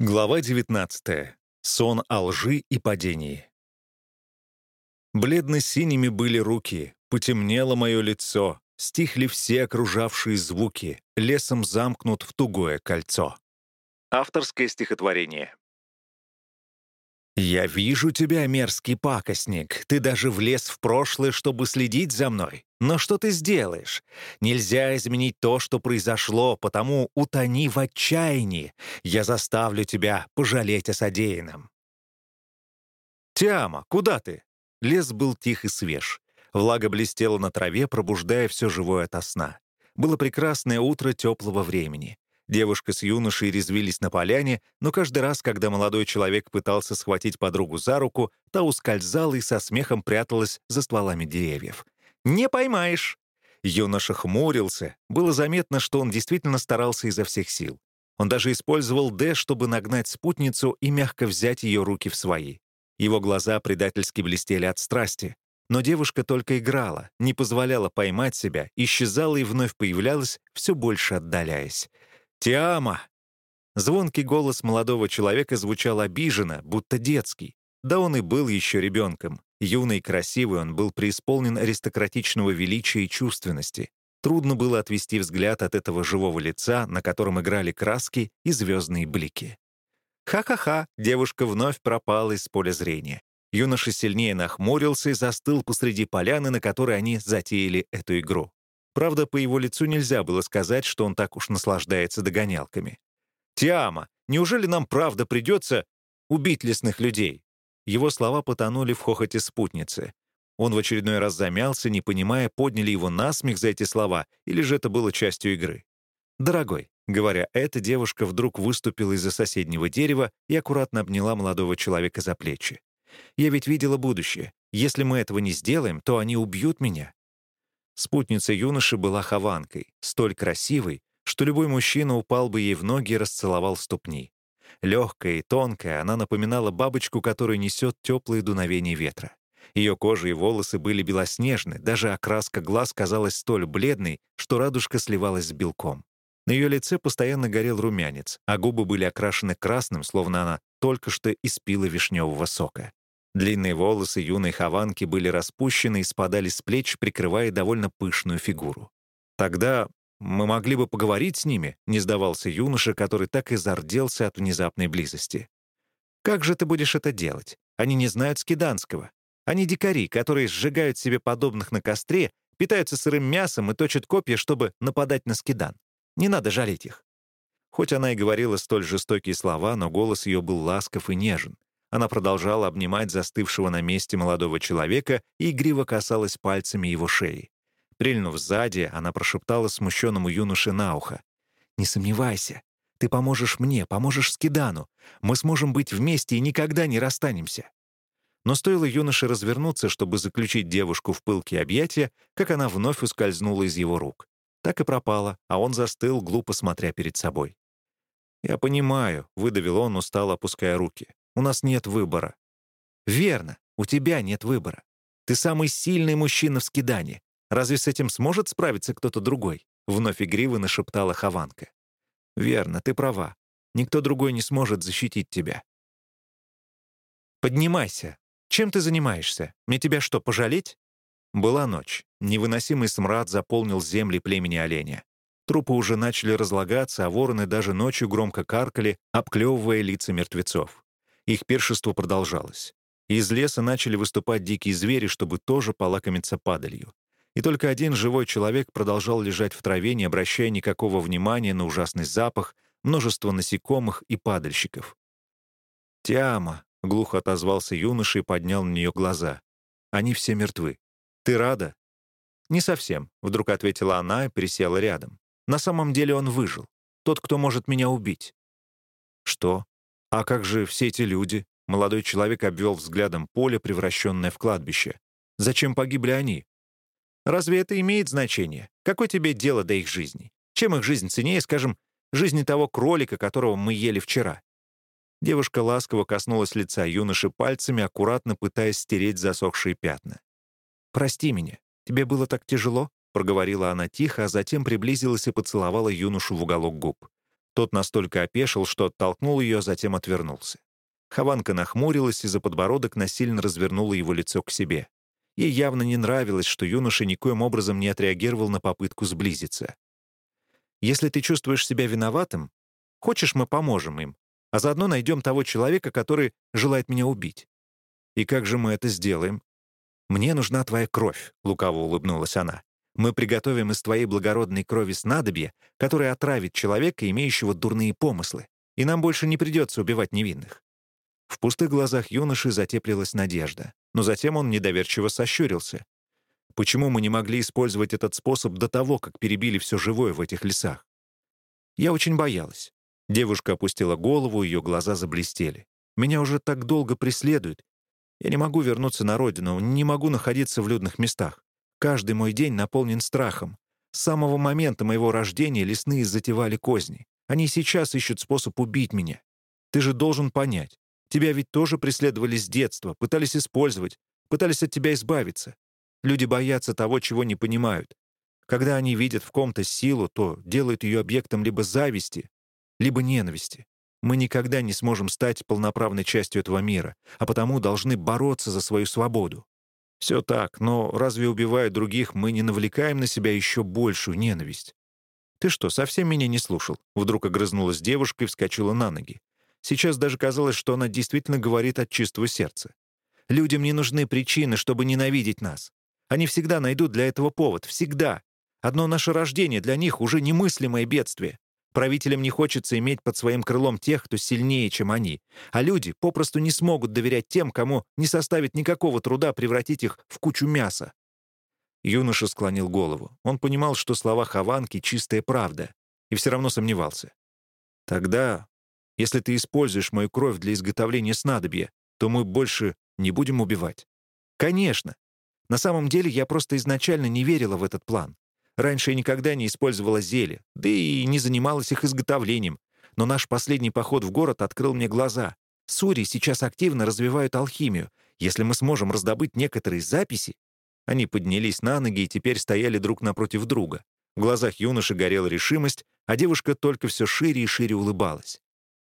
Глава 19. Сон о лжи и падении. Бледно-синими были руки, потемнело мое лицо, стихли все окружавшие звуки, лесом замкнут в тугое кольцо. Авторское стихотворение. «Я вижу тебя, мерзкий пакостник. Ты даже влез в прошлое, чтобы следить за мной. Но что ты сделаешь? Нельзя изменить то, что произошло, потому утони в отчаянии. Я заставлю тебя пожалеть о содеянном». «Тиама, куда ты?» Лес был тих и свеж. Влага блестела на траве, пробуждая все живое ото сна. Было прекрасное утро теплого времени. Девушка с юношей резвились на поляне, но каждый раз, когда молодой человек пытался схватить подругу за руку, та ускользала и со смехом пряталась за стволами деревьев. «Не поймаешь!» Юноша хмурился. Было заметно, что он действительно старался изо всех сил. Он даже использовал «Д», чтобы нагнать спутницу и мягко взять ее руки в свои. Его глаза предательски блестели от страсти. Но девушка только играла, не позволяла поймать себя, исчезала и вновь появлялась, все больше отдаляясь. «Тиама!» Звонкий голос молодого человека звучал обиженно, будто детский. Да он и был еще ребенком. Юный и красивый он был преисполнен аристократичного величия и чувственности. Трудно было отвести взгляд от этого живого лица, на котором играли краски и звездные блики. Ха-ха-ха, девушка вновь пропала из поля зрения. Юноша сильнее нахмурился и застыл посреди поляны, на которой они затеяли эту игру. Правда, по его лицу нельзя было сказать, что он так уж наслаждается догонялками. «Тиама, неужели нам правда придется убить лесных людей?» Его слова потонули в хохоте спутницы. Он в очередной раз замялся, не понимая, подняли его насмех за эти слова, или же это было частью игры. «Дорогой», — говоря это, девушка вдруг выступила из-за соседнего дерева и аккуратно обняла молодого человека за плечи. «Я ведь видела будущее. Если мы этого не сделаем, то они убьют меня. Спутница юноши была хованкой, столь красивой, что любой мужчина упал бы ей в ноги и расцеловал ступни. Легкая и тонкая, она напоминала бабочку, которая несет теплые дуновения ветра. Ее кожа и волосы были белоснежны, даже окраска глаз казалась столь бледной, что радужка сливалась с белком. На ее лице постоянно горел румянец, а губы были окрашены красным, словно она только что испила вишневого сока. Длинные волосы юной хованки были распущены и спадали с плеч, прикрывая довольно пышную фигуру. «Тогда мы могли бы поговорить с ними», — не сдавался юноша, который так и зарделся от внезапной близости. «Как же ты будешь это делать? Они не знают скиданского. Они дикари, которые сжигают себе подобных на костре, питаются сырым мясом и точат копья, чтобы нападать на скидан. Не надо жалеть их». Хоть она и говорила столь жестокие слова, но голос ее был ласков и нежен. Она продолжала обнимать застывшего на месте молодого человека и игриво касалась пальцами его шеи. Прильнув сзади, она прошептала смущенному юноше на ухо. «Не сомневайся. Ты поможешь мне, поможешь Скидану. Мы сможем быть вместе и никогда не расстанемся». Но стоило юноше развернуться, чтобы заключить девушку в пылкие объятия, как она вновь ускользнула из его рук. Так и пропала, а он застыл, глупо смотря перед собой. «Я понимаю», — выдавил он, устало опуская руки. У нас нет выбора». «Верно, у тебя нет выбора. Ты самый сильный мужчина в скидане. Разве с этим сможет справиться кто-то другой?» Вновь игриво нашептала Хованка. «Верно, ты права. Никто другой не сможет защитить тебя». «Поднимайся. Чем ты занимаешься? Мне тебя что, пожалеть?» Была ночь. Невыносимый смрад заполнил земли племени оленя. Трупы уже начали разлагаться, а вороны даже ночью громко каркали, обклевывая лица мертвецов. Их пиршество продолжалось. Из леса начали выступать дикие звери, чтобы тоже полакомиться падалью. И только один живой человек продолжал лежать в траве, не обращая никакого внимания на ужасный запах, множество насекомых и падальщиков. «Тиама», — глухо отозвался юноша и поднял на нее глаза. «Они все мертвы. Ты рада?» «Не совсем», — вдруг ответила она и присела рядом. «На самом деле он выжил. Тот, кто может меня убить». «Что?» «А как же все эти люди?» Молодой человек обвел взглядом поле, превращенное в кладбище. «Зачем погибли они?» «Разве это имеет значение? Какое тебе дело до их жизни? Чем их жизнь ценнее, скажем, жизни того кролика, которого мы ели вчера?» Девушка ласково коснулась лица юноши пальцами, аккуратно пытаясь стереть засохшие пятна. «Прости меня. Тебе было так тяжело?» — проговорила она тихо, а затем приблизилась и поцеловала юношу в уголок губ. Тот настолько опешил, что оттолкнул ее, затем отвернулся. Хованка нахмурилась и за подбородок насильно развернула его лицо к себе. Ей явно не нравилось, что юноша никоим образом не отреагировал на попытку сблизиться. «Если ты чувствуешь себя виноватым, хочешь, мы поможем им, а заодно найдем того человека, который желает меня убить. И как же мы это сделаем? Мне нужна твоя кровь», — лукаво улыбнулась она. «Мы приготовим из твоей благородной крови снадобье, которое отравит человека, имеющего дурные помыслы, и нам больше не придется убивать невинных». В пустых глазах юноши затеплилась надежда, но затем он недоверчиво сощурился. Почему мы не могли использовать этот способ до того, как перебили все живое в этих лесах? Я очень боялась. Девушка опустила голову, ее глаза заблестели. Меня уже так долго преследуют. Я не могу вернуться на родину, не могу находиться в людных местах. Каждый мой день наполнен страхом. С самого момента моего рождения лесные затевали козни. Они сейчас ищут способ убить меня. Ты же должен понять. Тебя ведь тоже преследовали с детства, пытались использовать, пытались от тебя избавиться. Люди боятся того, чего не понимают. Когда они видят в ком-то силу, то делают ее объектом либо зависти, либо ненависти. Мы никогда не сможем стать полноправной частью этого мира, а потому должны бороться за свою свободу. Все так, но разве убивая других, мы не навлекаем на себя еще большую ненависть? «Ты что, совсем меня не слушал?» Вдруг огрызнулась девушка и вскочила на ноги. Сейчас даже казалось, что она действительно говорит от чистого сердца. «Людям не нужны причины, чтобы ненавидеть нас. Они всегда найдут для этого повод. Всегда. Одно наше рождение для них уже немыслимое бедствие. Правителям не хочется иметь под своим крылом тех, кто сильнее, чем они. А люди попросту не смогут доверять тем, кому не составит никакого труда превратить их в кучу мяса. Юноша склонил голову. Он понимал, что слова Хованки — чистая правда, и все равно сомневался. «Тогда если ты используешь мою кровь для изготовления снадобья, то мы больше не будем убивать». «Конечно. На самом деле я просто изначально не верила в этот план. Раньше я никогда не использовала зелья, да и не занималась их изготовлением. Но наш последний поход в город открыл мне глаза. Сури сейчас активно развивают алхимию. Если мы сможем раздобыть некоторые записи...» Они поднялись на ноги и теперь стояли друг напротив друга. В глазах юноши горела решимость, а девушка только все шире и шире улыбалась.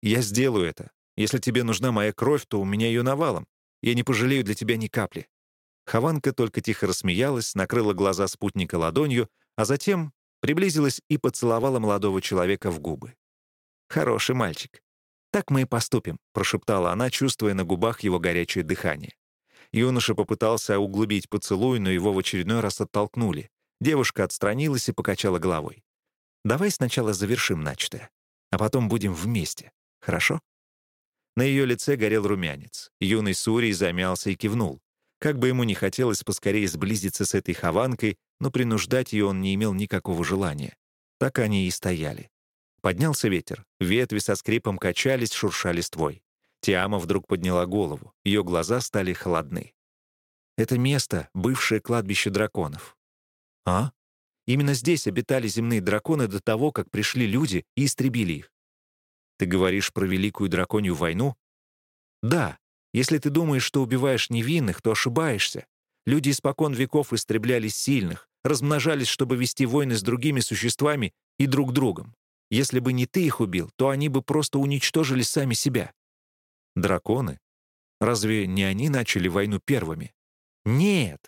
Я сделаю это. Если тебе нужна моя кровь, то у меня ее навалом. Я не пожалею для тебя ни капли». Хованка только тихо рассмеялась, накрыла глаза спутника ладонью, а затем приблизилась и поцеловала молодого человека в губы. «Хороший мальчик. Так мы и поступим», — прошептала она, чувствуя на губах его горячее дыхание. Юноша попытался углубить поцелуй, но его в очередной раз оттолкнули. Девушка отстранилась и покачала головой. «Давай сначала завершим начатое, а потом будем вместе. Хорошо?» На ее лице горел румянец. Юный Сурий замялся и кивнул. Как бы ему ни хотелось поскорее сблизиться с этой хованкой, но принуждать ее он не имел никакого желания. Так они и стояли. Поднялся ветер. Ветви со скрипом качались, шуршали ствой. Тиама вдруг подняла голову. Ее глаза стали холодны. Это место — бывшее кладбище драконов. А? Именно здесь обитали земные драконы до того, как пришли люди и истребили их. Ты говоришь про Великую Драконью войну? Да. Если ты думаешь, что убиваешь невинных, то ошибаешься. Люди испокон веков истребляли сильных, размножались, чтобы вести войны с другими существами и друг другом. Если бы не ты их убил, то они бы просто уничтожили сами себя. Драконы? Разве не они начали войну первыми? Нет.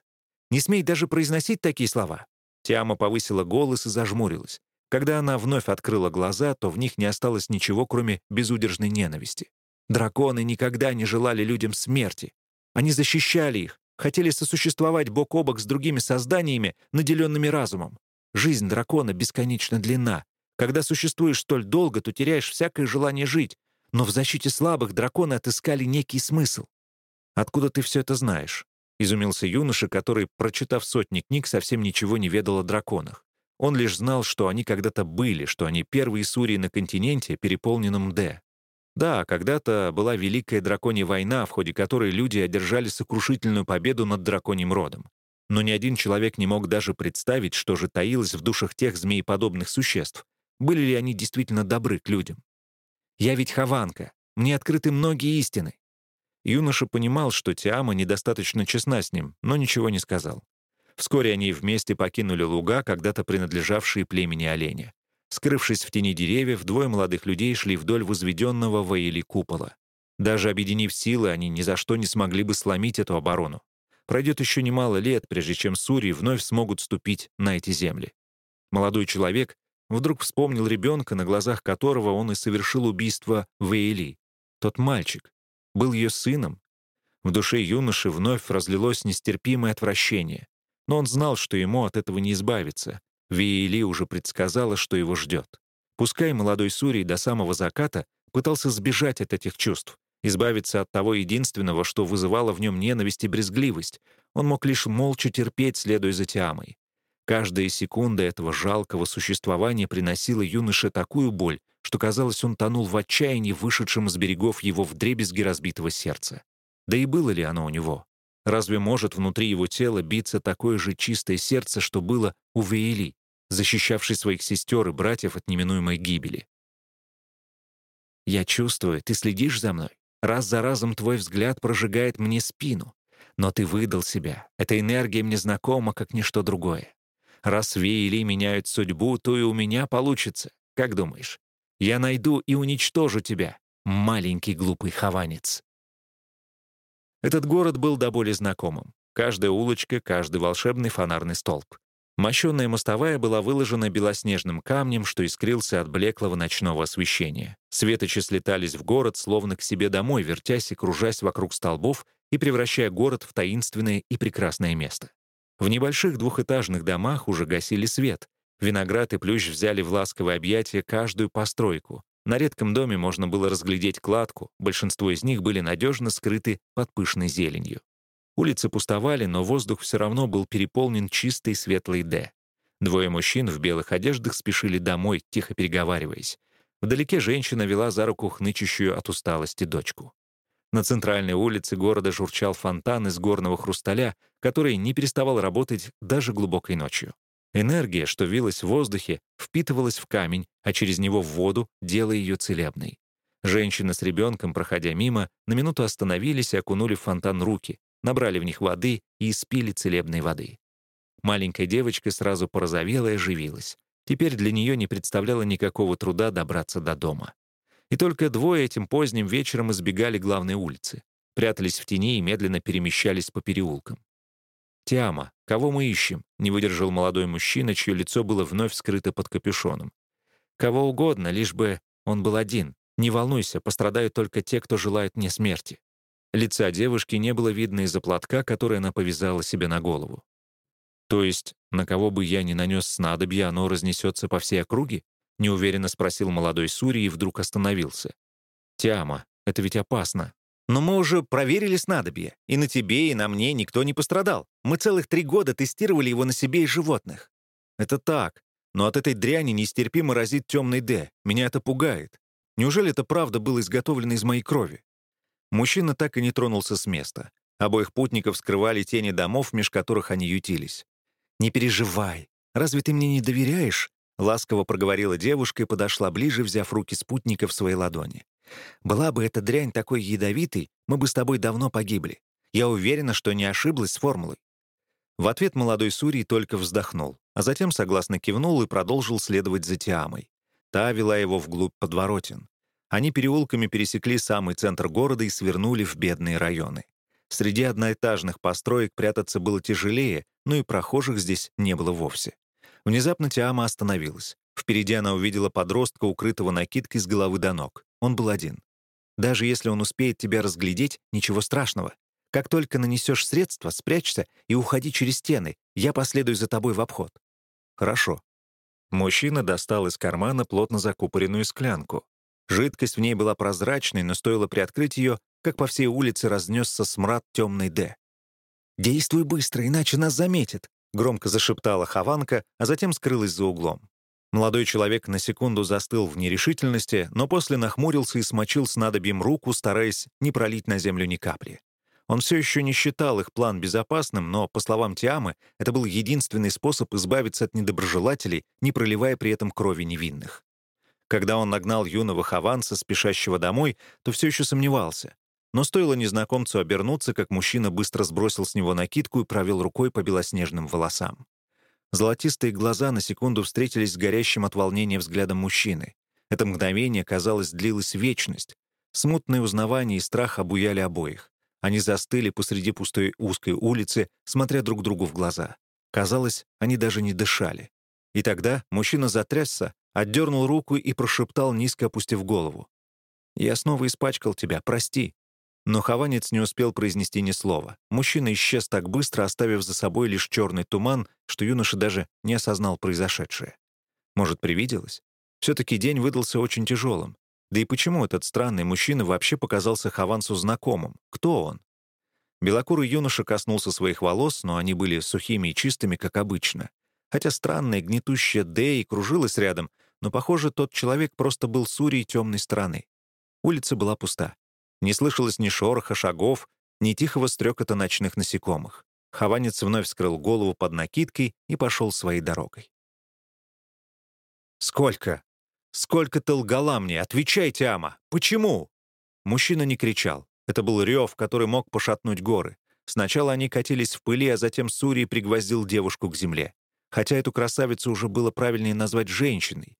Не смей даже произносить такие слова. Тиама повысила голос и зажмурилась. Когда она вновь открыла глаза, то в них не осталось ничего, кроме безудержной ненависти. Драконы никогда не желали людям смерти. Они защищали их, хотели сосуществовать бок о бок с другими созданиями, наделенными разумом. Жизнь дракона бесконечно длинна. Когда существуешь столь долго, то теряешь всякое желание жить. Но в защите слабых драконы отыскали некий смысл. «Откуда ты все это знаешь?» — изумился юноша, который, прочитав сотни книг, совсем ничего не ведал о драконах. Он лишь знал, что они когда-то были, что они первые сурии на континенте, переполненном Д. Да, когда-то была Великая Драконья война, в ходе которой люди одержали сокрушительную победу над драконьим родом. Но ни один человек не мог даже представить, что же таилось в душах тех змееподобных существ. Были ли они действительно добры к людям? «Я ведь Хованка. Мне открыты многие истины». Юноша понимал, что Тиама недостаточно честна с ним, но ничего не сказал. Вскоре они вместе покинули луга, когда-то принадлежавшие племени оленя. Скрывшись в тени деревьев, двое молодых людей шли вдоль возведенного Ваили купола. Даже объединив силы, они ни за что не смогли бы сломить эту оборону. Пройдет еще немало лет, прежде чем Сурии вновь смогут ступить на эти земли. Молодой человек вдруг вспомнил ребенка, на глазах которого он и совершил убийство Вейли. Тот мальчик был ее сыном. В душе юноши вновь разлилось нестерпимое отвращение. Но он знал, что ему от этого не избавиться. Вейли уже предсказала, что его ждет. Пускай молодой Сурий до самого заката пытался сбежать от этих чувств, избавиться от того единственного, что вызывало в нем ненависть и брезгливость. Он мог лишь молча терпеть, следуя за Тиамой. Каждая секунда этого жалкого существования приносила юноше такую боль, что, казалось, он тонул в отчаянии, вышедшем из берегов его вдребезги разбитого сердца. Да и было ли оно у него? Разве может внутри его тела биться такое же чистое сердце, что было у Веели, защищавшей своих сестер и братьев от неминуемой гибели? «Я чувствую, ты следишь за мной. Раз за разом твой взгляд прожигает мне спину. Но ты выдал себя. Эта энергия мне знакома, как ничто другое. Раз Веели меняют судьбу, то и у меня получится. Как думаешь? Я найду и уничтожу тебя, маленький глупый хованец». Этот город был до боли знакомым. Каждая улочка, каждый волшебный фонарный столб. Мощенная мостовая была выложена белоснежным камнем, что искрился от блеклого ночного освещения. Светочи слетались в город, словно к себе домой, вертясь и кружась вокруг столбов и превращая город в таинственное и прекрасное место. В небольших двухэтажных домах уже гасили свет. Виноград и плющ взяли в ласковое объятие каждую постройку. На редком доме можно было разглядеть кладку, большинство из них были надежно скрыты под пышной зеленью. Улицы пустовали, но воздух все равно был переполнен чистой светлой «Д». Двое мужчин в белых одеждах спешили домой, тихо переговариваясь. Вдалеке женщина вела за руку хнычущую от усталости дочку. На центральной улице города журчал фонтан из горного хрусталя, который не переставал работать даже глубокой ночью. Энергия, что вилась в воздухе, впитывалась в камень, а через него в воду, делая ее целебной. Женщина с ребенком, проходя мимо, на минуту остановились и окунули в фонтан руки, набрали в них воды и испили целебной воды. Маленькая девочка сразу порозовела и оживилась. Теперь для нее не представляло никакого труда добраться до дома. И только двое этим поздним вечером избегали главной улицы, прятались в тени и медленно перемещались по переулкам. «Тиама, кого мы ищем?» — не выдержал молодой мужчина, чье лицо было вновь скрыто под капюшоном. «Кого угодно, лишь бы он был один. Не волнуйся, пострадают только те, кто желает мне смерти». Лица девушки не было видно из-за платка, который она повязала себе на голову. «То есть, на кого бы я ни нанес снадобье, оно разнесется по всей округе?» — неуверенно спросил молодой Сури и вдруг остановился. «Тиама, это ведь опасно». «Но мы уже проверили снадобье, и на тебе, и на мне никто не пострадал. Мы целых три года тестировали его на себе и животных». «Это так, но от этой дряни нестерпимо разит темный Д. Меня это пугает. Неужели это правда было изготовлено из моей крови?» Мужчина так и не тронулся с места. Обоих путников скрывали тени домов, меж которых они ютились. «Не переживай. Разве ты мне не доверяешь?» Ласково проговорила девушка и подошла ближе, взяв руки спутника в свои ладони. «Была бы эта дрянь такой ядовитой, мы бы с тобой давно погибли. Я уверена, что не ошиблась с формулой». В ответ молодой Сурий только вздохнул, а затем согласно кивнул и продолжил следовать за Тиамой. Та вела его вглубь подворотен. Они переулками пересекли самый центр города и свернули в бедные районы. Среди одноэтажных построек прятаться было тяжелее, но и прохожих здесь не было вовсе. Внезапно Тиама остановилась. Впереди она увидела подростка, укрытого накидкой с головы до ног. Он был один. Даже если он успеет тебя разглядеть, ничего страшного. Как только нанесешь средства, спрячься и уходи через стены. Я последую за тобой в обход. Хорошо. Мужчина достал из кармана плотно закупоренную склянку. Жидкость в ней была прозрачной, но стоило приоткрыть ее, как по всей улице разнесся смрад темный Д. «Действуй быстро, иначе нас заметят», — громко зашептала Хованка, а затем скрылась за углом. Молодой человек на секунду застыл в нерешительности, но после нахмурился и смочил снадобьем руку, стараясь не пролить на землю ни капли. Он все еще не считал их план безопасным, но, по словам Тиамы, это был единственный способ избавиться от недоброжелателей, не проливая при этом крови невинных. Когда он нагнал юного хаванца, спешащего домой, то все еще сомневался. Но стоило незнакомцу обернуться, как мужчина быстро сбросил с него накидку и провел рукой по белоснежным волосам. Золотистые глаза на секунду встретились с горящим от волнения взглядом мужчины. Это мгновение, казалось, длилось вечность. Смутное узнавание и страх обуяли обоих. Они застыли посреди пустой узкой улицы, смотря друг другу в глаза. Казалось, они даже не дышали. И тогда мужчина затрясся, отдернул руку и прошептал, низко опустив голову. «Я снова испачкал тебя, прости». Но Хованец не успел произнести ни слова. Мужчина исчез так быстро, оставив за собой лишь черный туман, что юноша даже не осознал произошедшее. Может, привиделось? Все-таки день выдался очень тяжелым. Да и почему этот странный мужчина вообще показался Хованцу знакомым? Кто он? Белокурый юноша коснулся своих волос, но они были сухими и чистыми, как обычно. Хотя странная гнетущая Дэй кружилась рядом, но, похоже, тот человек просто был Сурей темной стороны. Улица была пуста. Не слышалось ни шороха шагов, ни тихого стрекота ночных насекомых. Хованец вновь скрыл голову под накидкой и пошел своей дорогой. «Сколько? Сколько ты лгала мне? Отвечайте, Ама! Почему?» Мужчина не кричал. Это был рев, который мог пошатнуть горы. Сначала они катились в пыли, а затем Сурий пригвоздил девушку к земле. Хотя эту красавицу уже было правильнее назвать женщиной.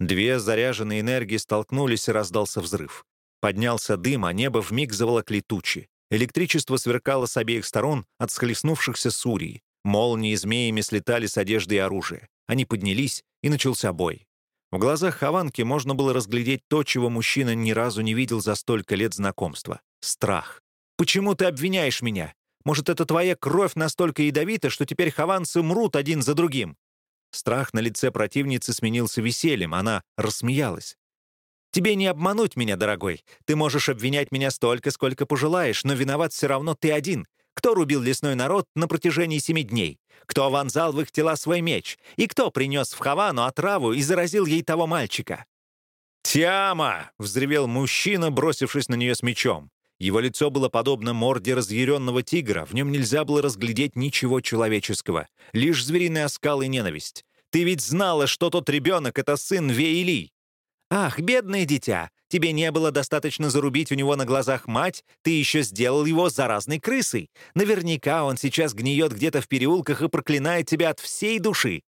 Две заряженные энергии столкнулись, и раздался взрыв. Поднялся дым, а небо вмиг заволокли тучи. Электричество сверкало с обеих сторон от схлестнувшихся сурий. Молнии змеями слетали с одежды и оружия. Они поднялись, и начался бой. В глазах Хованки можно было разглядеть то, чего мужчина ни разу не видел за столько лет знакомства — страх. «Почему ты обвиняешь меня? Может, это твоя кровь настолько ядовита, что теперь хованцы мрут один за другим?» Страх на лице противницы сменился весельем, она рассмеялась. «Тебе не обмануть меня, дорогой. Ты можешь обвинять меня столько, сколько пожелаешь, но виноват все равно ты один. Кто рубил лесной народ на протяжении семи дней? Кто вонзал в их тела свой меч? И кто принес в Хавану отраву и заразил ей того мальчика?» «Тиама!» — взревел мужчина, бросившись на нее с мечом. Его лицо было подобно морде разъяренного тигра, в нем нельзя было разглядеть ничего человеческого, лишь звериный оскал и ненависть. «Ты ведь знала, что тот ребенок — это сын Веили!» «Ах, бедное дитя! Тебе не было достаточно зарубить у него на глазах мать, ты еще сделал его заразной крысой. Наверняка он сейчас гниет где-то в переулках и проклинает тебя от всей души».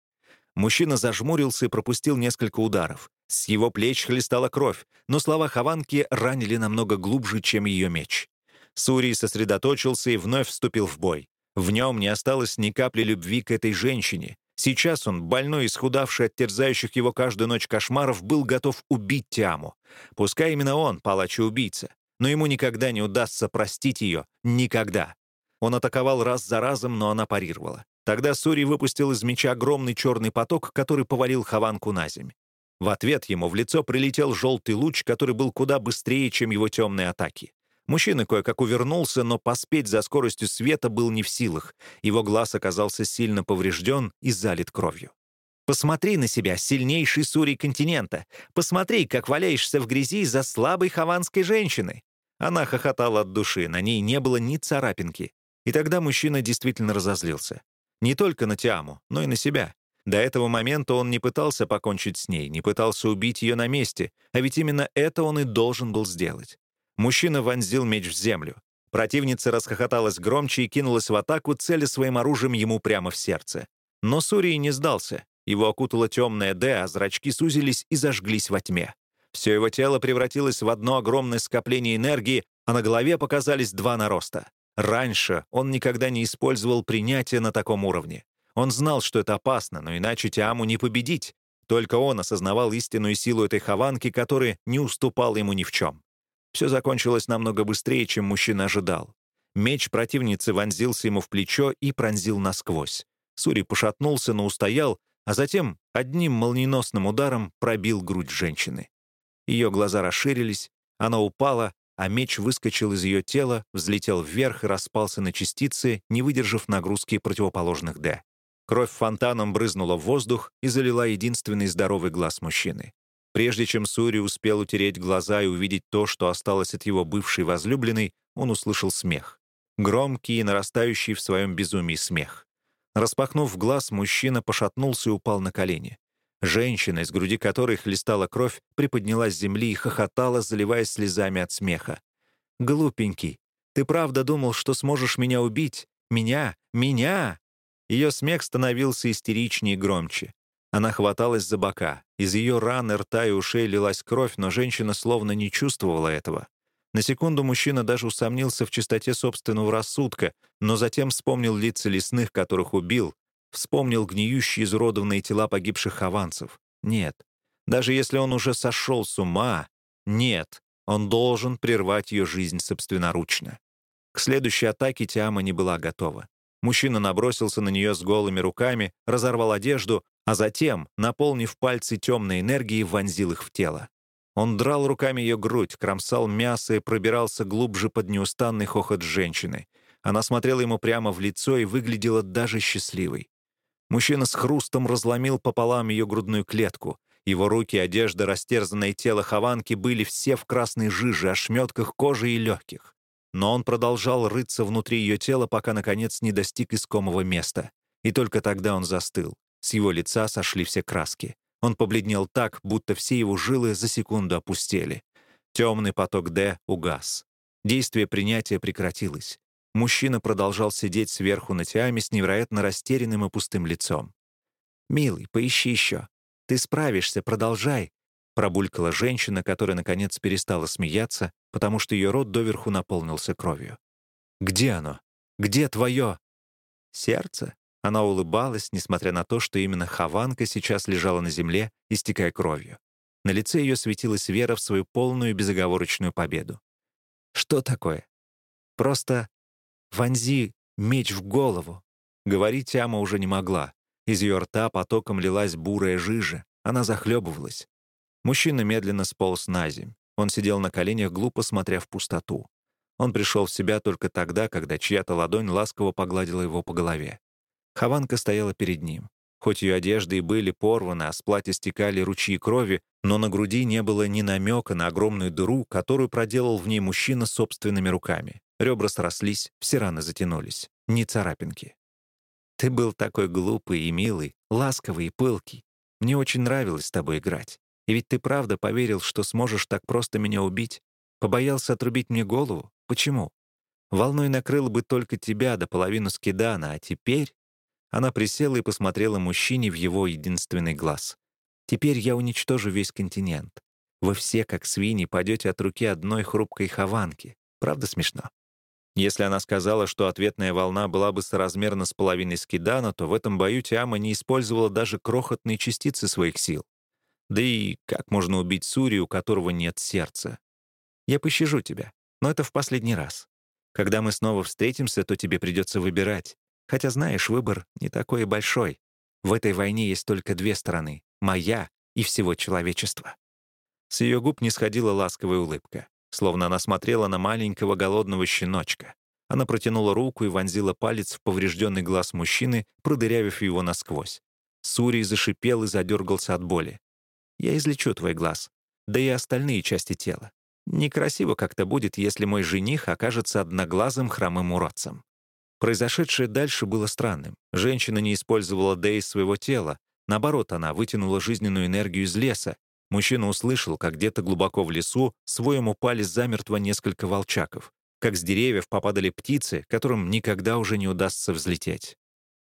Мужчина зажмурился и пропустил несколько ударов. С его плеч хлестала кровь, но слова Хованки ранили намного глубже, чем ее меч. Сурий сосредоточился и вновь вступил в бой. В нем не осталось ни капли любви к этой женщине. Сейчас он, больной и исхудавший от терзающих его каждую ночь кошмаров, был готов убить Тиаму. Пускай именно он, палач и убийца, но ему никогда не удастся простить ее. Никогда. Он атаковал раз за разом, но она парировала. Тогда Сури выпустил из меча огромный черный поток, который повалил Хаванку на земь. В ответ ему в лицо прилетел желтый луч, который был куда быстрее, чем его темные атаки. Мужчина кое-как увернулся, но поспеть за скоростью света был не в силах. Его глаз оказался сильно поврежден и залит кровью. «Посмотри на себя, сильнейший сурий континента! Посмотри, как валяешься в грязи за слабой хаванской женщиной!» Она хохотала от души, на ней не было ни царапинки. И тогда мужчина действительно разозлился. Не только на Тиаму, но и на себя. До этого момента он не пытался покончить с ней, не пытался убить ее на месте, а ведь именно это он и должен был сделать. Мужчина вонзил меч в землю. Противница расхохоталась громче и кинулась в атаку, целя своим оружием ему прямо в сердце. Но Сурий не сдался. Его окутала темная «Д», а зрачки сузились и зажглись во тьме. Все его тело превратилось в одно огромное скопление энергии, а на голове показались два нароста. Раньше он никогда не использовал принятие на таком уровне. Он знал, что это опасно, но иначе Тиаму не победить. Только он осознавал истинную силу этой хованки, которая не уступала ему ни в чем. Все закончилось намного быстрее, чем мужчина ожидал. Меч противницы вонзился ему в плечо и пронзил насквозь. Сури пошатнулся, но устоял, а затем одним молниеносным ударом пробил грудь женщины. Ее глаза расширились, она упала, а меч выскочил из ее тела, взлетел вверх и распался на частицы, не выдержав нагрузки противоположных «Д». Кровь фонтаном брызнула в воздух и залила единственный здоровый глаз мужчины. Прежде чем Сури успел утереть глаза и увидеть то, что осталось от его бывшей возлюбленной, он услышал смех. Громкий и нарастающий в своем безумии смех. Распахнув глаз, мужчина пошатнулся и упал на колени. Женщина, из груди которой хлестала кровь, приподнялась с земли и хохотала, заливаясь слезами от смеха. «Глупенький, ты правда думал, что сможешь меня убить? Меня? Меня?» Ее смех становился истеричнее и громче. Она хваталась за бока. Из ее раны, рта и ушей лилась кровь, но женщина словно не чувствовала этого. На секунду мужчина даже усомнился в чистоте собственного рассудка, но затем вспомнил лица лесных, которых убил, вспомнил гниющие изуродованные тела погибших хованцев. Нет, даже если он уже сошел с ума, нет, он должен прервать ее жизнь собственноручно. К следующей атаке Тиама не была готова. Мужчина набросился на нее с голыми руками, разорвал одежду, а затем, наполнив пальцы темной энергией, вонзил их в тело. Он драл руками ее грудь, кромсал мясо и пробирался глубже под неустанный хохот женщины. Она смотрела ему прямо в лицо и выглядела даже счастливой. Мужчина с хрустом разломил пополам ее грудную клетку. Его руки, одежда, растерзанное тело Хованки были все в красной жиже, ошметках кожи и легких. Но он продолжал рыться внутри ее тела, пока, наконец, не достиг искомого места. И только тогда он застыл. С его лица сошли все краски. Он побледнел так, будто все его жилы за секунду опустели. Темный поток «Д» угас. Действие принятия прекратилось. Мужчина продолжал сидеть сверху на Тиаме с невероятно растерянным и пустым лицом. «Милый, поищи еще. Ты справишься, продолжай», — пробулькала женщина, которая, наконец, перестала смеяться, потому что ее рот доверху наполнился кровью. «Где оно? Где твое?» «Сердце?» Она улыбалась, несмотря на то, что именно Хованка сейчас лежала на земле, истекая кровью. На лице ее светилась вера в свою полную безоговорочную победу. «Что такое?» «Просто вонзи меч в голову». Говорить Ама уже не могла. Из ее рта потоком лилась бурая жижа. Она захлебывалась. Мужчина медленно сполз на земь. Он сидел на коленях, глупо смотря в пустоту. Он пришел в себя только тогда, когда чья-то ладонь ласково погладила его по голове. Хованка стояла перед ним. Хоть ее одежды и были порваны, а с платья стекали ручьи крови, но на груди не было ни намека на огромную дыру, которую проделал в ней мужчина собственными руками. Ребра срослись, все раны затянулись. Ни царапинки. «Ты был такой глупый и милый, ласковый и пылкий. Мне очень нравилось с тобой играть. И ведь ты правда поверил, что сможешь так просто меня убить? Побоялся отрубить мне голову? Почему? Волной накрыл бы только тебя до половины скидана, а теперь...» Она присела и посмотрела мужчине в его единственный глаз. «Теперь я уничтожу весь континент. Вы все, как свиньи, падете от руки одной хрупкой хованки. Правда смешно?» Если она сказала, что ответная волна была бы соразмерна с половиной скидана, то в этом бою Тиама не использовала даже крохотные частицы своих сил. Да и как можно убить Сури, у которого нет сердца? Я пощажу тебя, но это в последний раз. Когда мы снова встретимся, то тебе придется выбирать, Хотя, знаешь, выбор не такой и большой. В этой войне есть только две стороны — моя и всего человечества». С ее губ не сходила ласковая улыбка, словно она смотрела на маленького голодного щеночка. Она протянула руку и вонзила палец в поврежденный глаз мужчины, продырявив его насквозь. Сурий зашипел и задергался от боли. «Я излечу твой глаз, да и остальные части тела. Некрасиво как-то будет, если мой жених окажется одноглазым хромым уродцем. Произошедшее дальше было странным. Женщина не использовала Дэй своего тела. Наоборот, она вытянула жизненную энергию из леса. Мужчина услышал, как где-то глубоко в лесу своем упали замертво несколько волчаков, как с деревьев попадали птицы, которым никогда уже не удастся взлететь.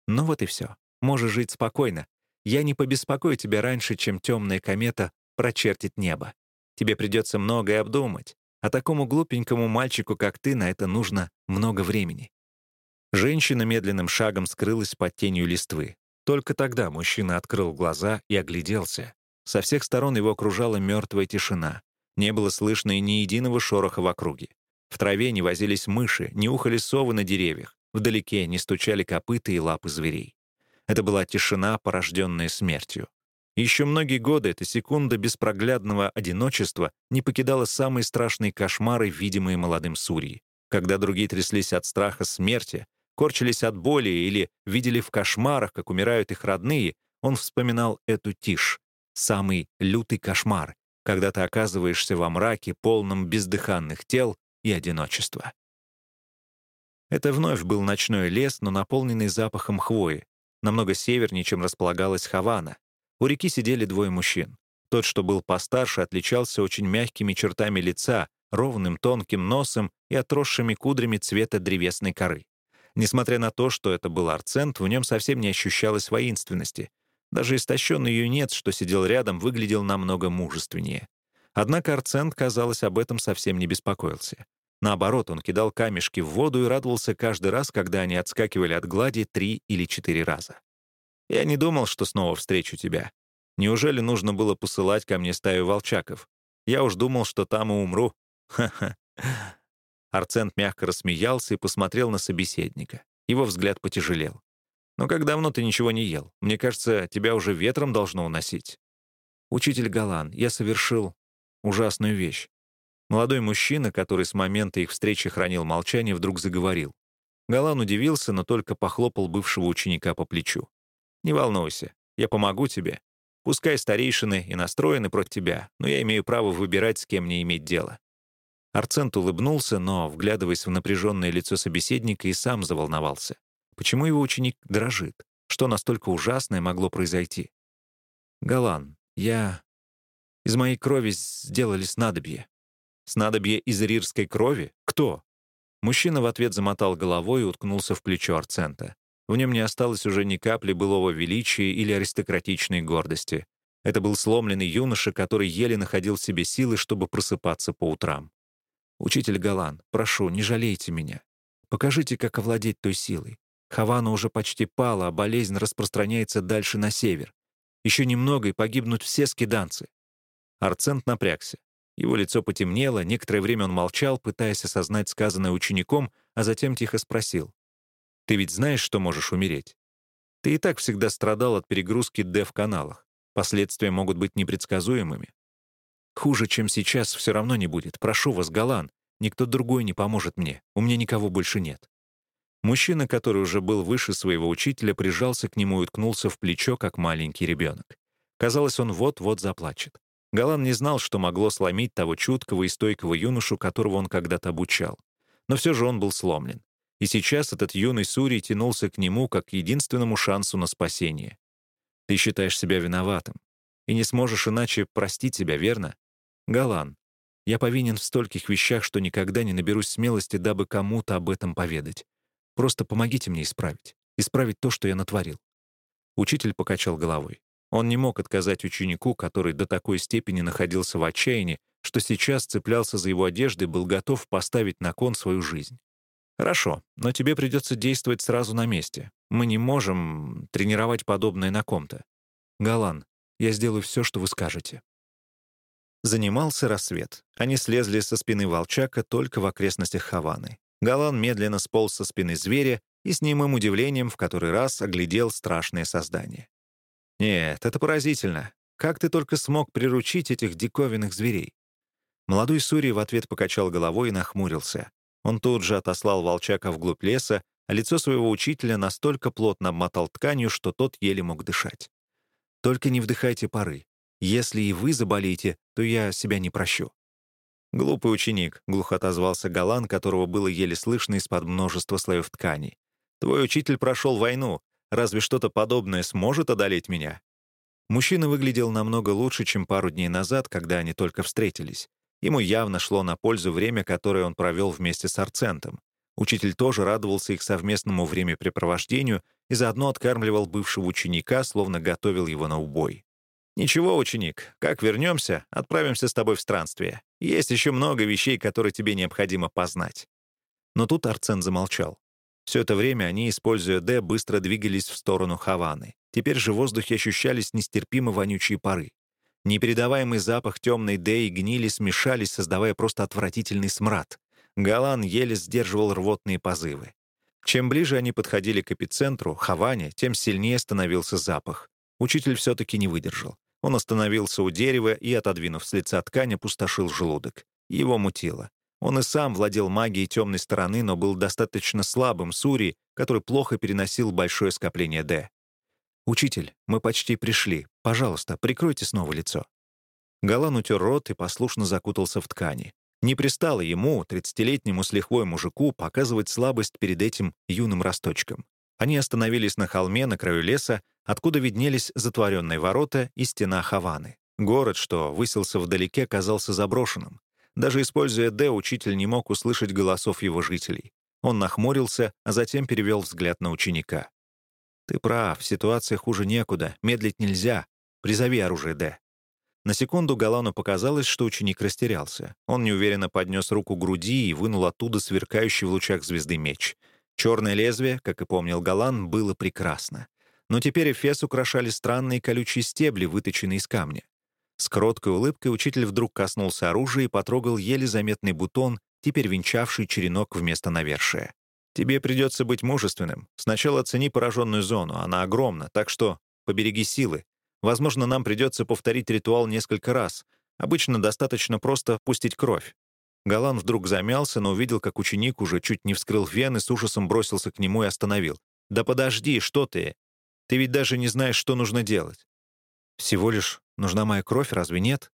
Ну вот и все. Можешь жить спокойно. Я не побеспокою тебя раньше, чем темная комета прочертит небо. Тебе придется многое обдумать. А такому глупенькому мальчику, как ты, на это нужно много времени. Женщина медленным шагом скрылась под тенью листвы. Только тогда мужчина открыл глаза и огляделся. Со всех сторон его окружала мертвая тишина. Не было слышно и ни единого шороха в округе. В траве не возились мыши, не ухали совы на деревьях. Вдалеке не стучали копыта и лапы зверей. Это была тишина, порожденная смертью. Еще многие годы эта секунда беспроглядного одиночества не покидала самые страшные кошмары, видимые молодым Сурьей. Когда другие тряслись от страха смерти, корчились от боли или видели в кошмарах, как умирают их родные, он вспоминал эту тишь, самый лютый кошмар, когда ты оказываешься во мраке, полном бездыханных тел и одиночества. Это вновь был ночной лес, но наполненный запахом хвои, намного севернее, чем располагалась Хавана. У реки сидели двое мужчин. Тот, что был постарше, отличался очень мягкими чертами лица, ровным тонким носом и отросшими кудрями цвета древесной коры. Несмотря на то, что это был арцент, в нем совсем не ощущалось воинственности. Даже истощенный юнец, что сидел рядом, выглядел намного мужественнее. Однако арцент, казалось, об этом совсем не беспокоился. Наоборот, он кидал камешки в воду и радовался каждый раз, когда они отскакивали от глади три или четыре раза. «Я не думал, что снова встречу тебя. Неужели нужно было посылать ко мне стаю волчаков? Я уж думал, что там и умру. Ха-ха». Арцент мягко рассмеялся и посмотрел на собеседника. Его взгляд потяжелел. «Ну как давно ты ничего не ел? Мне кажется, тебя уже ветром должно уносить». «Учитель Галан, я совершил ужасную вещь. Молодой мужчина, который с момента их встречи хранил молчание, вдруг заговорил. Галан удивился, но только похлопал бывшего ученика по плечу. «Не волнуйся, я помогу тебе. Пускай старейшины и настроены против тебя, но я имею право выбирать, с кем мне иметь дело». Арцент улыбнулся, но, вглядываясь в напряженное лицо собеседника, и сам заволновался. Почему его ученик дрожит? Что настолько ужасное могло произойти? «Галан, я... Из моей крови сделали снадобье. Снадобье из рирской крови? Кто?» Мужчина в ответ замотал головой и уткнулся в плечо Арцента. В нем не осталось уже ни капли былого величия или аристократичной гордости. Это был сломленный юноша, который еле находил в себе силы, чтобы просыпаться по утрам. «Учитель Галан, прошу, не жалейте меня. Покажите, как овладеть той силой. Хавана уже почти пала, а болезнь распространяется дальше на север. Еще немного, и погибнут все скиданцы». Арцент напрягся. Его лицо потемнело, некоторое время он молчал, пытаясь осознать сказанное учеником, а затем тихо спросил. «Ты ведь знаешь, что можешь умереть? Ты и так всегда страдал от перегрузки Д в каналах. Последствия могут быть непредсказуемыми. Хуже, чем сейчас, все равно не будет. Прошу вас, Галан, никто другой не поможет мне. У меня никого больше нет». Мужчина, который уже был выше своего учителя, прижался к нему и уткнулся в плечо, как маленький ребенок. Казалось, он вот-вот заплачет. Галан не знал, что могло сломить того чуткого и стойкого юношу, которого он когда-то обучал. Но все же он был сломлен. И сейчас этот юный Сурий тянулся к нему как к единственному шансу на спасение. Ты считаешь себя виноватым. И не сможешь иначе простить себя, верно? Галан, я повинен в стольких вещах, что никогда не наберусь смелости, дабы кому-то об этом поведать. Просто помогите мне исправить. Исправить то, что я натворил. Учитель покачал головой. Он не мог отказать ученику, который до такой степени находился в отчаянии, что сейчас цеплялся за его одежды и был готов поставить на кон свою жизнь. «Хорошо, но тебе придется действовать сразу на месте. Мы не можем тренировать подобное на ком-то. Галан, я сделаю все, что вы скажете». Занимался рассвет. Они слезли со спины волчака только в окрестностях Хаваны. Галан медленно сполз со спины зверя и с немым удивлением в который раз оглядел страшное создание. Нет, это поразительно. Как ты только смог приручить этих диковинных зверей? Молодой Сури в ответ покачал головой и нахмурился. Он тут же отослал волчака вглубь леса, а лицо своего учителя настолько плотно обмотал тканью, что тот еле мог дышать. «Только не вдыхайте пары. Если и вы заболеете, то я себя не прощу». «Глупый ученик», — глухо отозвался Галан, которого было еле слышно из-под множества слоев тканей. «Твой учитель прошел войну, Разве что-то подобное сможет одолеть меня? Мужчина выглядел намного лучше, чем пару дней назад, когда они только встретились. Ему явно шло на пользу время, которое он провел вместе с Арцентом. Учитель тоже радовался их совместному времяпрепровождению и заодно откармливал бывшего ученика, словно готовил его на убой. «Ничего, ученик, как вернемся, отправимся с тобой в странствие. Есть еще много вещей, которые тебе необходимо познать». Но тут Арцент замолчал. Все это время они, используя «Д», быстро двигались в сторону Хаваны. Теперь же в воздухе ощущались нестерпимо вонючие пары. Непередаваемый запах темной «Д» и гнили смешались, создавая просто отвратительный смрад. Галан еле сдерживал рвотные позывы. Чем ближе они подходили к эпицентру, Хаване, тем сильнее становился запах. Учитель все-таки не выдержал. Он остановился у дерева и, отодвинув с лица ткань, опустошил желудок. Его мутило. Он и сам владел магией темной стороны, но был достаточно слабым Сури, который плохо переносил большое скопление Д. «Учитель, мы почти пришли. Пожалуйста, прикройте снова лицо». Галан утер рот и послушно закутался в ткани. Не пристало ему, тридцатилетнему с лихвой мужику, показывать слабость перед этим юным росточком. Они остановились на холме на краю леса, откуда виднелись затворенные ворота и стена Хаваны. Город, что высился вдалеке, казался заброшенным. Даже используя «Д», учитель не мог услышать голосов его жителей. Он нахмурился, а затем перевел взгляд на ученика. «Ты прав, ситуация хуже некуда, медлить нельзя. Призови оружие, Д». На секунду Галану показалось, что ученик растерялся. Он неуверенно поднес руку к груди и вынул оттуда сверкающий в лучах звезды меч. Черное лезвие, как и помнил Галан, было прекрасно. Но теперь Эфес украшали странные колючие стебли, выточенные из камня. С кроткой улыбкой учитель вдруг коснулся оружия и потрогал еле заметный бутон, теперь венчавший черенок вместо навершия. «Тебе придется быть мужественным. Сначала оцени пораженную зону, она огромна, так что побереги силы. Возможно, нам придется повторить ритуал несколько раз. Обычно достаточно просто пустить кровь». Галан вдруг замялся, но увидел, как ученик уже чуть не вскрыл вены, с ужасом бросился к нему и остановил. «Да подожди, что ты? Ты ведь даже не знаешь, что нужно делать». «Всего лишь нужна моя кровь, разве нет?»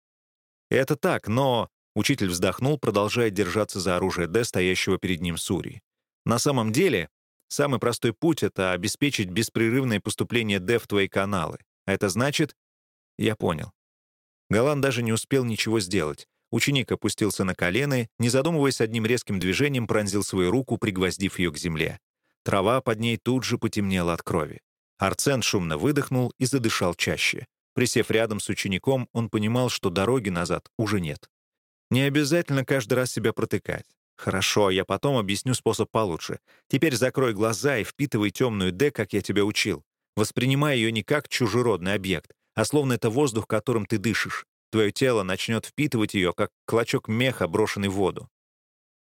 «Это так, но...» Учитель вздохнул, продолжая держаться за оружие Д, стоящего перед ним Сури. «На самом деле, самый простой путь — это обеспечить беспрерывное поступление Д в твои каналы. А это значит...» «Я понял». Галан даже не успел ничего сделать. Ученик опустился на колено, не задумываясь одним резким движением, пронзил свою руку, пригвоздив ее к земле. Трава под ней тут же потемнела от крови. Арцен шумно выдохнул и задышал чаще. Присев рядом с учеником, он понимал, что дороги назад уже нет. Не обязательно каждый раз себя протыкать. Хорошо, я потом объясню способ получше. Теперь закрой глаза и впитывай темную «Д», как я тебя учил. Воспринимай ее не как чужеродный объект, а словно это воздух, которым ты дышишь. Твое тело начнет впитывать ее, как клочок меха, брошенный в воду.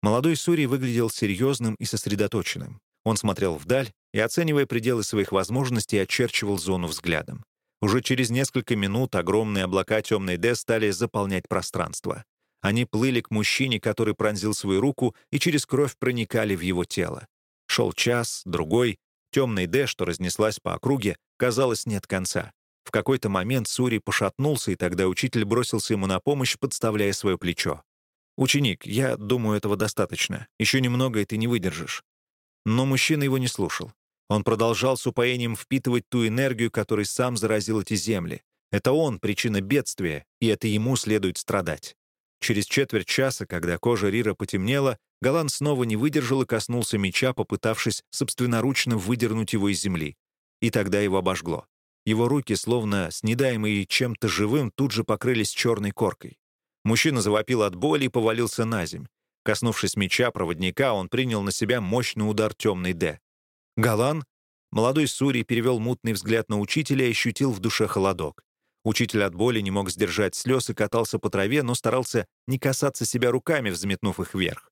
Молодой Сури выглядел серьезным и сосредоточенным. Он смотрел вдаль и, оценивая пределы своих возможностей, очерчивал зону взглядом. Уже через несколько минут огромные облака темной «Д» стали заполнять пространство. Они плыли к мужчине, который пронзил свою руку, и через кровь проникали в его тело. Шел час, другой. Темной «Д», что разнеслась по округе, казалось, нет конца. В какой-то момент Сури пошатнулся, и тогда учитель бросился ему на помощь, подставляя свое плечо. «Ученик, я думаю, этого достаточно. Еще немного, и ты не выдержишь». Но мужчина его не слушал. Он продолжал с упоением впитывать ту энергию, которой сам заразил эти земли. Это он — причина бедствия, и это ему следует страдать. Через четверть часа, когда кожа Рира потемнела, Галан снова не выдержал и коснулся меча, попытавшись собственноручно выдернуть его из земли. И тогда его обожгло. Его руки, словно снедаемые чем-то живым, тут же покрылись черной коркой. Мужчина завопил от боли и повалился на земь. Коснувшись меча проводника, он принял на себя мощный удар темной «Д». «Галан?» Молодой Сури перевел мутный взгляд на учителя и ощутил в душе холодок. Учитель от боли не мог сдержать слез и катался по траве, но старался не касаться себя руками, взметнув их вверх.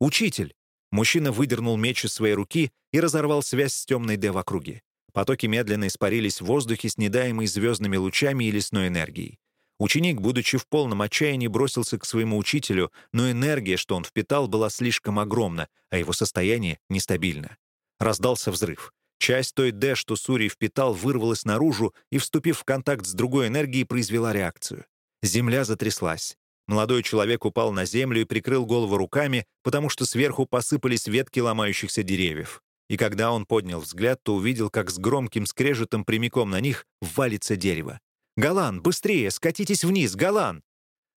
«Учитель!» Мужчина выдернул меч из своей руки и разорвал связь с темной Д в округе. Потоки медленно испарились в воздухе, снедаемые звездными лучами и лесной энергией. Ученик, будучи в полном отчаянии, бросился к своему учителю, но энергия, что он впитал, была слишком огромна, а его состояние нестабильно. Раздался взрыв. Часть той «Д», что Сурий впитал, вырвалась наружу и, вступив в контакт с другой энергией, произвела реакцию. Земля затряслась. Молодой человек упал на землю и прикрыл голову руками, потому что сверху посыпались ветки ломающихся деревьев. И когда он поднял взгляд, то увидел, как с громким скрежетом прямиком на них валится дерево. «Галан, быстрее! Скатитесь вниз! Галан!»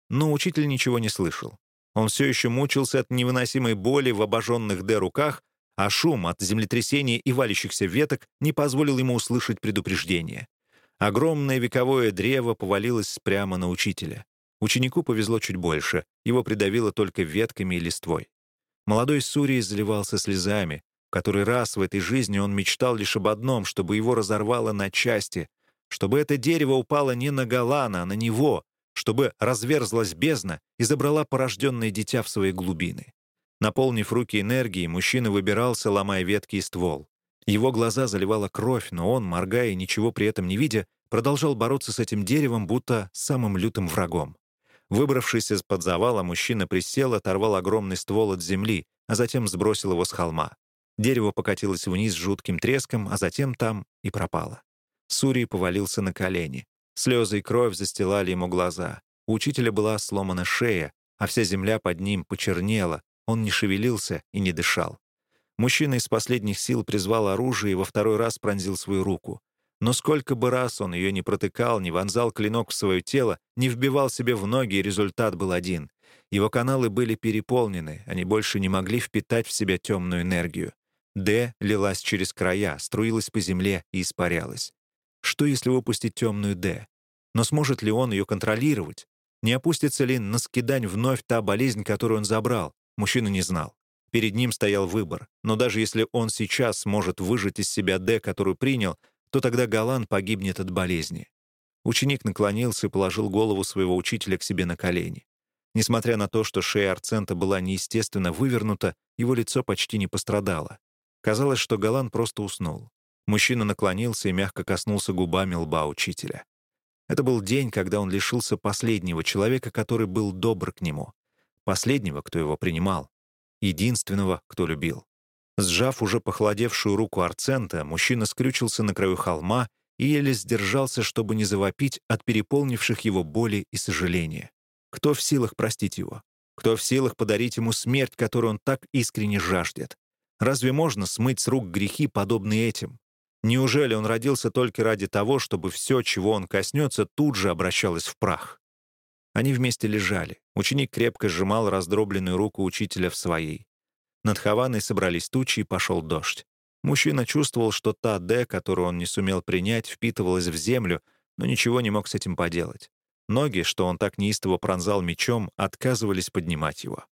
Но учитель ничего не слышал. Он все еще мучился от невыносимой боли в обожженных «Д» руках, а шум от землетрясения и валящихся веток не позволил ему услышать предупреждение. Огромное вековое древо повалилось прямо на учителя. Ученику повезло чуть больше, его придавило только ветками и листвой. Молодой Сурий заливался слезами. Который раз в этой жизни он мечтал лишь об одном, чтобы его разорвало на части, чтобы это дерево упало не на Галана, а на него, чтобы разверзлась бездна и забрала порожденное дитя в свои глубины. Наполнив руки энергией, мужчина выбирался, ломая ветки и ствол. Его глаза заливала кровь, но он, моргая и ничего при этом не видя, продолжал бороться с этим деревом, будто самым лютым врагом. Выбравшись из-под завала, мужчина присел, оторвал огромный ствол от земли, а затем сбросил его с холма. Дерево покатилось вниз с жутким треском, а затем там и пропало. Сурий повалился на колени. Слезы и кровь застилали ему глаза. У учителя была сломана шея, а вся земля под ним почернела, он не шевелился и не дышал. Мужчина из последних сил призвал оружие и во второй раз пронзил свою руку. Но сколько бы раз он ее не протыкал, не вонзал клинок в свое тело, не вбивал себе в ноги, результат был один. Его каналы были переполнены, они больше не могли впитать в себя темную энергию. Д лилась через края, струилась по земле и испарялась. Что, если выпустить темную Д? Но сможет ли он ее контролировать? Не опустится ли на скидань вновь та болезнь, которую он забрал? Мужчина не знал. Перед ним стоял выбор. Но даже если он сейчас сможет выжать из себя Д, которую принял, то тогда Галан погибнет от болезни. Ученик наклонился и положил голову своего учителя к себе на колени. Несмотря на то, что шея Арцента была неестественно вывернута, его лицо почти не пострадало. Казалось, что Галан просто уснул. Мужчина наклонился и мягко коснулся губами лба учителя. Это был день, когда он лишился последнего человека, который был добр к нему. Последнего, кто его принимал. Единственного, кто любил. Сжав уже похолодевшую руку Арцента, мужчина скрючился на краю холма и еле сдержался, чтобы не завопить от переполнивших его боли и сожаления. Кто в силах простить его? Кто в силах подарить ему смерть, которую он так искренне жаждет? Разве можно смыть с рук грехи, подобные этим? Неужели он родился только ради того, чтобы все, чего он коснется, тут же обращалось в прах? Они вместе лежали. Ученик крепко сжимал раздробленную руку учителя в своей. Над Хаваной собрались тучи и пошел дождь. Мужчина чувствовал, что та «Д», которую он не сумел принять, впитывалась в землю, но ничего не мог с этим поделать. Ноги, что он так неистово пронзал мечом, отказывались поднимать его.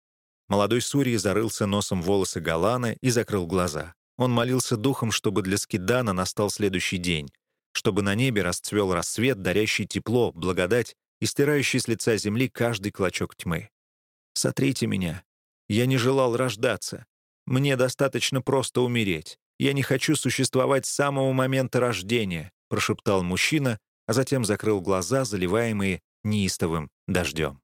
Молодой Сурий зарылся носом волосы Галана и закрыл глаза. Он молился духом, чтобы для Скидана настал следующий день, чтобы на небе расцвел рассвет, дарящий тепло, благодать и стирающий с лица земли каждый клочок тьмы. «Сотрите меня. Я не желал рождаться. Мне достаточно просто умереть. «Я не хочу существовать с самого момента рождения», прошептал мужчина, а затем закрыл глаза, заливаемые неистовым дождем.